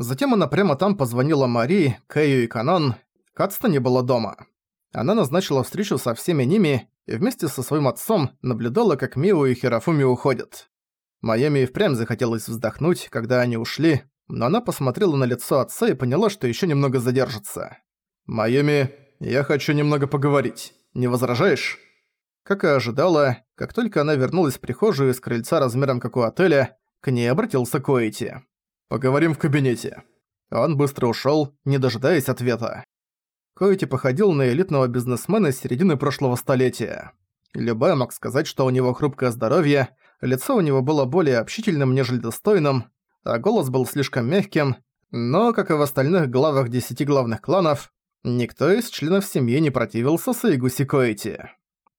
Затем она прямо там позвонила Мари, Кэю и Канон. Катста не было дома. Она назначила встречу со всеми ними и вместе со своим отцом наблюдала, как Мио и Хирафуми уходят. Майами и впрямь захотелось вздохнуть, когда они ушли, но она посмотрела на лицо отца и поняла, что еще немного задержится. «Майами, я хочу немного поговорить. Не возражаешь?» Как и ожидала, как только она вернулась в прихожую из крыльца размером как у отеля, к ней обратился Коэти. «Поговорим в кабинете». Он быстро ушёл, не дожидаясь ответа. Коэти походил на элитного бизнесмена с середины прошлого столетия. Любой мог сказать, что у него хрупкое здоровье, лицо у него было более общительным, нежели достойным, а голос был слишком мягким, но, как и в остальных главах десяти главных кланов, никто из членов семьи не противился Саигуси Коэти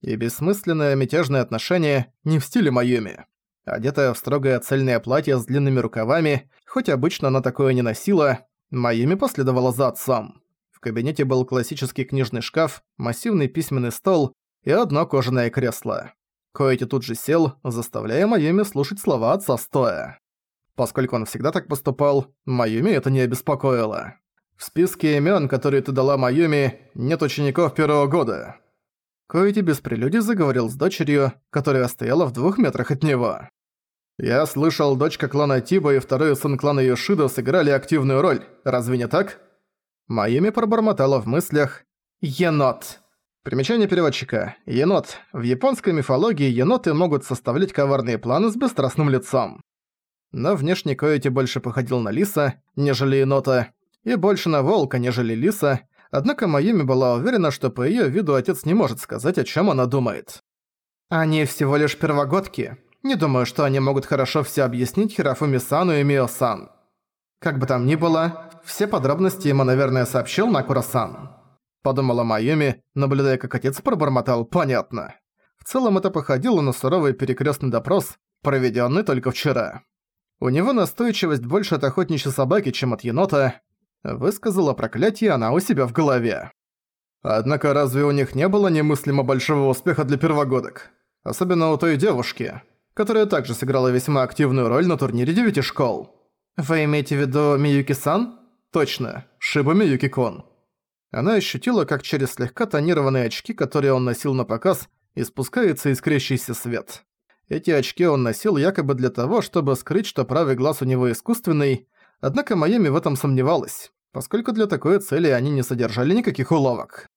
и бессмысленное мятежное отношение не в стиле Майюми. Одетая в строгое цельное платье с длинными рукавами, хоть обычно она такое не носила, Майюми последовала за отцом. В кабинете был классический книжный шкаф, массивный письменный стол и одно кожаное кресло. Коэти тут же сел, заставляя Майюми слушать слова отца стоя. Поскольку он всегда так поступал, Майюми это не обеспокоило. В списке имен, которые ты дала Майюми, нет учеников первого года. Коэти без прелюдий заговорил с дочерью, которая стояла в двух метрах от него. «Я слышал, дочка клана Тиба и второй сын клана Йошидо сыграли активную роль, разве не так?» Майюми пробормотала в мыслях «Енот». Примечание переводчика. Енот. В японской мифологии еноты могут составлять коварные планы с бесстрастным лицом. Но внешне Коэти больше походил на лиса, нежели енота, и больше на волка, нежели лиса, Однако Майюми была уверена, что по её виду отец не может сказать, о чём она думает. «Они всего лишь первогодки. Не думаю, что они могут хорошо всё объяснить Хирафуми-сану и Мио-сан. Как бы там ни было, все подробности ему, наверное, сообщил Накура-сан». Подумала Майюми, наблюдая, как отец пробормотал «понятно». В целом это походило на суровый перекрёстный допрос, проведённый только вчера. У него настойчивость больше от охотничьей собаки, чем от енота, Высказала проклятие она у себя в голове. Однако разве у них не было немыслимо большого успеха для первогодок? Особенно у той девушки, которая также сыграла весьма активную роль на турнире девяти школ. Вы имеете в виду Миюки-сан? Точно, Шиба Миюки-кон. Она ощутила, как через слегка тонированные очки, которые он носил на показ, испускается искрящийся свет. Эти очки он носил якобы для того, чтобы скрыть, что правый глаз у него искусственный, Однако Майами в этом сомневалась, поскольку для такой цели они не содержали никаких уловок.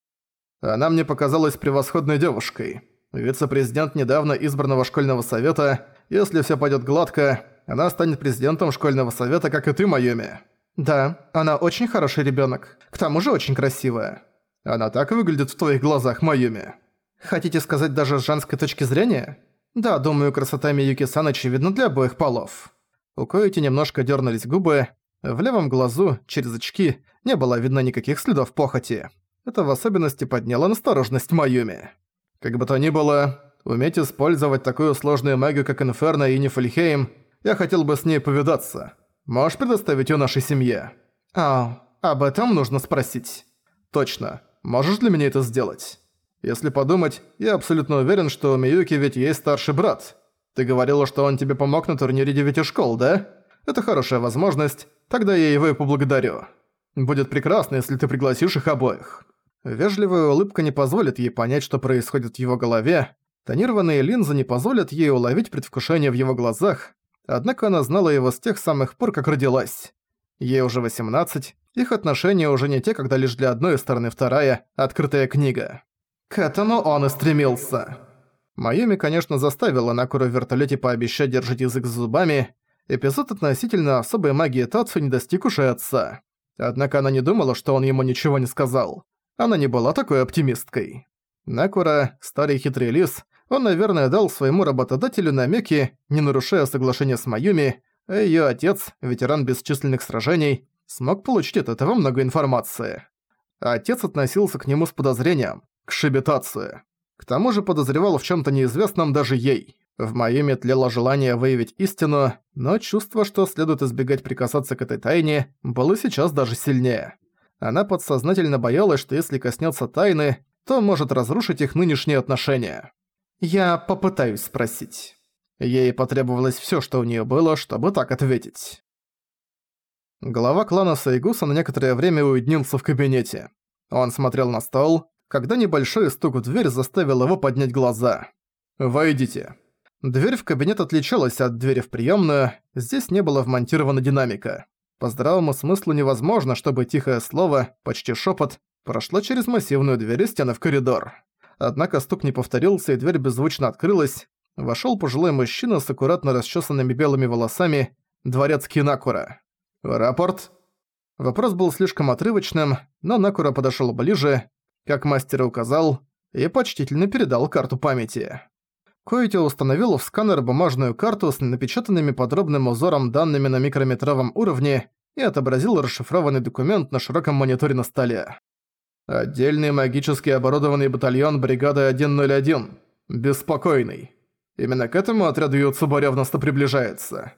Она мне показалась превосходной девушкой. Вице-президент недавно избранного школьного совета, если все пойдет гладко, она станет президентом школьного совета, как и ты, Майоми. Да, она очень хороший ребенок, к тому же очень красивая. Она так выглядит в твоих глазах, Майоми. Хотите сказать даже с женской точки зрения? Да, думаю, красота Миюки-сан очевидна для обоих полов. У Коэти немножко дернулись губы. В левом глазу, через очки, не было видно никаких следов похоти. Это в особенности подняло насторожность Майюми. Как бы то ни было, уметь использовать такую сложную магию, как Инферно и Нифльхейм, я хотел бы с ней повидаться. Можешь предоставить её нашей семье? А, об этом нужно спросить. Точно. Можешь для меня это сделать? Если подумать, я абсолютно уверен, что у Миюки ведь есть старший брат. Ты говорила, что он тебе помог на турнире девяти школ, да? Это хорошая возможность, тогда я его и поблагодарю. Будет прекрасно, если ты пригласишь их обоих». Вежливая улыбка не позволит ей понять, что происходит в его голове. Тонированные линзы не позволят ей уловить предвкушение в его глазах, однако она знала его с тех самых пор, как родилась. Ей уже 18, их отношения уже не те, когда лишь для одной стороны вторая – открытая книга. К этому он и стремился. Майюми, конечно, заставила Накуру в вертолете пообещать держать язык за зубами. Эпизод относительно особой магии Тацу не достиг уже отца. Однако она не думала, что он ему ничего не сказал. Она не была такой оптимисткой. Накура, старый хитрый лис, он, наверное, дал своему работодателю намеки, не нарушая соглашения с Майюми, а её отец, ветеран бесчисленных сражений, смог получить от этого много информации. Отец относился к нему с подозрением, к шибитации. К тому же подозревал в чем то неизвестном даже ей. В Майами тлело желание выявить истину, но чувство, что следует избегать прикасаться к этой тайне, было сейчас даже сильнее. Она подсознательно боялась, что если коснется тайны, то может разрушить их нынешние отношения. «Я попытаюсь спросить». Ей потребовалось все, что у нее было, чтобы так ответить. Глава клана Сайгуса на некоторое время уединился в кабинете. Он смотрел на стол, когда небольшой стук в дверь заставил его поднять глаза. «Войдите». Дверь в кабинет отличалась от двери в приёмную, здесь не было вмонтирована динамика. По здравому смыслу невозможно, чтобы тихое слово, почти шепот, прошло через массивную дверь и стены в коридор. Однако стук не повторился, и дверь беззвучно открылась. Вошёл пожилой мужчина с аккуратно расчесанными белыми волосами, дворецкий Накура. «Рапорт?» Вопрос был слишком отрывочным, но Накура подошёл ближе, как мастер указал, и почтительно передал карту памяти. Коити установил в сканер бумажную карту с напечатанными подробным узором данными на микрометровом уровне и отобразил расшифрованный документ на широком мониторе на столе. «Отдельный магически оборудованный батальон бригады 101. Беспокойный. Именно к этому отряду Юцуба ревностно приближается.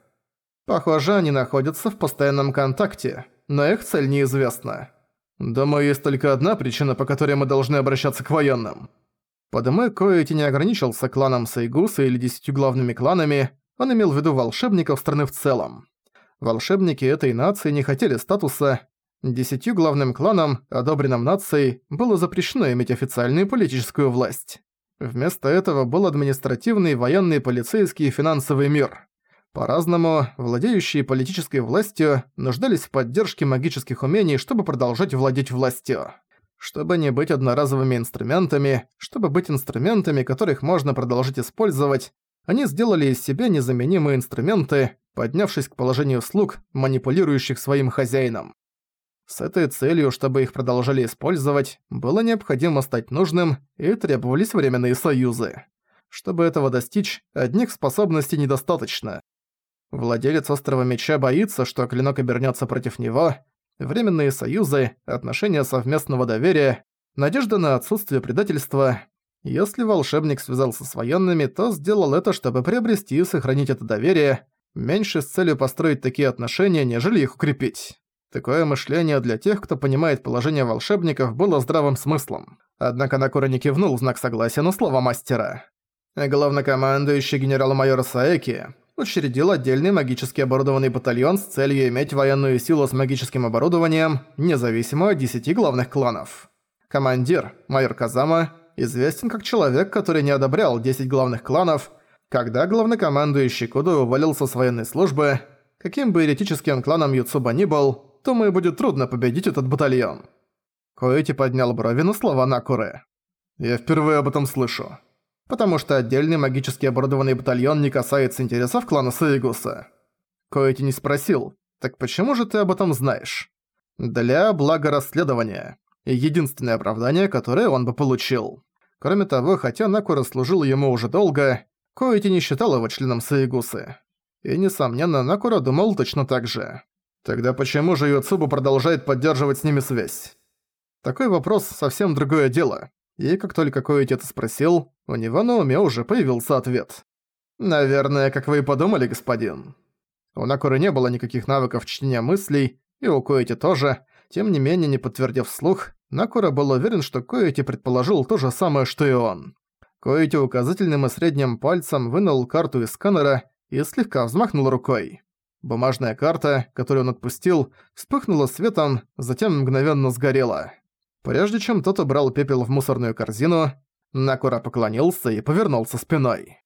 Похоже, они находятся в постоянном контакте, но их цель неизвестна. Думаю, есть только одна причина, по которой мы должны обращаться к военным». Подымэ Коэти не ограничился кланом Сайгуса или десятью главными кланами, он имел в виду волшебников страны в целом. Волшебники этой нации не хотели статуса. Десятью главным кланам, одобренным нацией, было запрещено иметь официальную политическую власть. Вместо этого был административный, военный, полицейский и финансовый мир. По-разному, владеющие политической властью нуждались в поддержке магических умений, чтобы продолжать владеть властью чтобы не быть одноразовыми инструментами, чтобы быть инструментами, которых можно продолжить использовать, они сделали из себя незаменимые инструменты, поднявшись к положению слуг, манипулирующих своим хозяином. С этой целью, чтобы их продолжали использовать, было необходимо стать нужным и требовались временные союзы. Чтобы этого достичь, одних способностей недостаточно. Владелец Острова Меча боится, что клинок обернется против него, временные союзы, отношения совместного доверия, надежда на отсутствие предательства. Если волшебник связался с военными, то сделал это, чтобы приобрести и сохранить это доверие, меньше с целью построить такие отношения, нежели их укрепить. Такое мышление для тех, кто понимает положение волшебников, было здравым смыслом. Однако Накура не кивнул в знак согласия на слова мастера. Главнокомандующий генерал-майор Саэки учредил отдельный магически оборудованный батальон с целью иметь военную силу с магическим оборудованием, независимо от десяти главных кланов. Командир, майор Казама, известен как человек, который не одобрял 10 главных кланов, когда главнокомандующий Кудо уволился с военной службы, каким бы еретическим кланом Юцуба ни был, то ему будет трудно победить этот батальон. Коэти поднял брови на слова Накуры. «Я впервые об этом слышу потому что отдельный магически оборудованный батальон не касается интересов клана Саигуса. Коэти не спросил, так почему же ты об этом знаешь? Для блага расследования. Единственное оправдание, которое он бы получил. Кроме того, хотя Накура служил ему уже долго, Коэти не считал его членом Саигусы. И, несомненно, Накура думал точно так же. Тогда почему же Юцубу продолжает поддерживать с ними связь? Такой вопрос совсем другое дело. И как только Коэти это спросил, у него на уме уже появился ответ. «Наверное, как вы и подумали, господин». У Накуры не было никаких навыков чтения мыслей, и у Коэти тоже. Тем не менее, не подтвердив слух, Накура был уверен, что Коэти предположил то же самое, что и он. Коэти указательным и средним пальцем вынул карту из сканера и слегка взмахнул рукой. Бумажная карта, которую он отпустил, вспыхнула светом, затем мгновенно сгорела. Прежде чем тот убрал пепел в мусорную корзину, Накура поклонился и повернулся спиной.